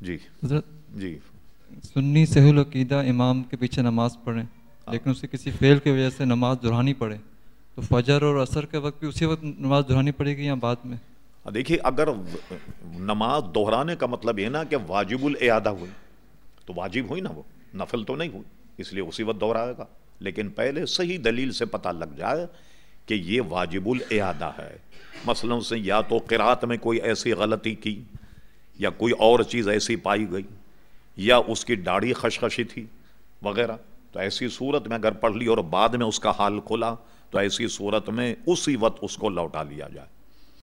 جی۔ حضرت جی۔ سنی سہی العقیدہ امام کے پیچھے نماز پڑھیں لیکن اسے کسی فعل کی وجہ سے نماز دہرانی پڑے تو فجر اور عصر کے وقت بھی اسی وقت نماز دہرانی پڑے گی یا بعد میں؟ دیکھیے اگر نماز دہرانے کا مطلب یہ نا کہ واجب الاعادہ ہوئی تو واجب ہوئی نا وہ نفل تو نہیں ہوئی اس لیے اسی وقت دہرائے گا۔ لیکن پہلے صحیح دلیل سے پتہ لگ جائے کہ یہ واجب الاعادہ ہے۔ مثلا سے یا تو قرات میں کوئی ایسی غلطی کی یا کوئی اور چیز ایسی پائی گئی، یا اس کی داڑھی خشخشی تھی وغیرہ، تو ایسی صورت میں اگر پڑھ لی اور بعد میں اس کا حال کھلا، تو ایسی صورت میں اسی وقت اس کو لوٹا لیا جائے۔